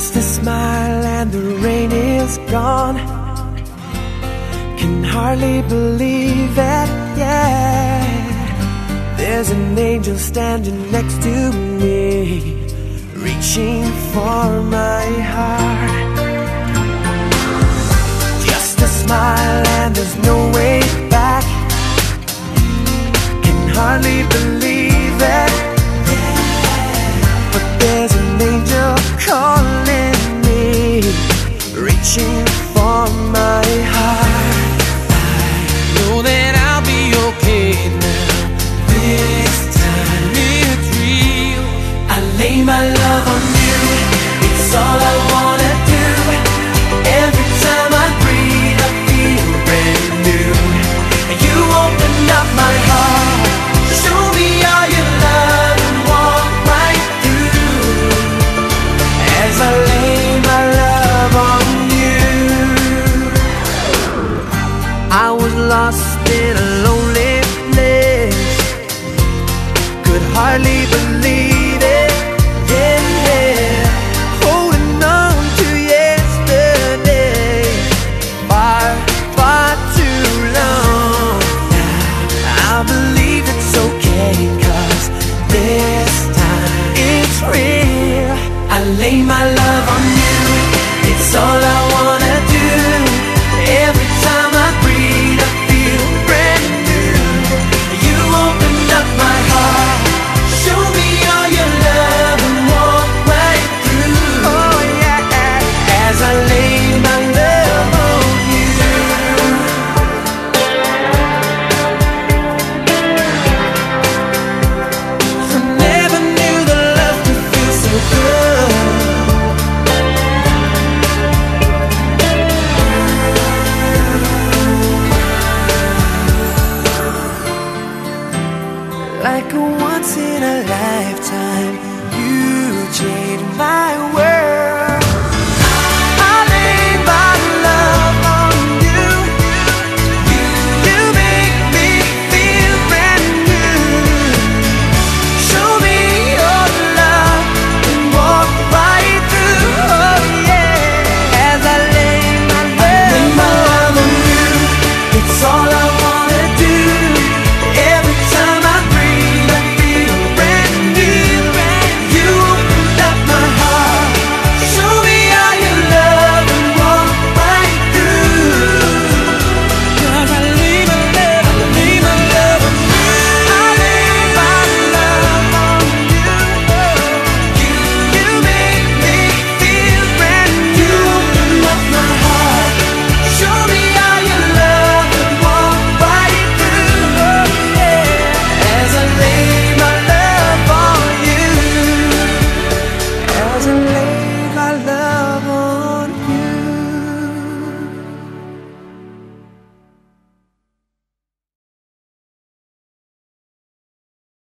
and the rain is gone. Can hardly believe it, yeah. There's an angel standing next to me, reaching for my heart. In a lonely place. Could hardly believe it. Yeah, yeah. Holding on to yesterday. Far, far too long. I believe it's okay, cause this time it's real. I lay my love on Like a once in a lifetime,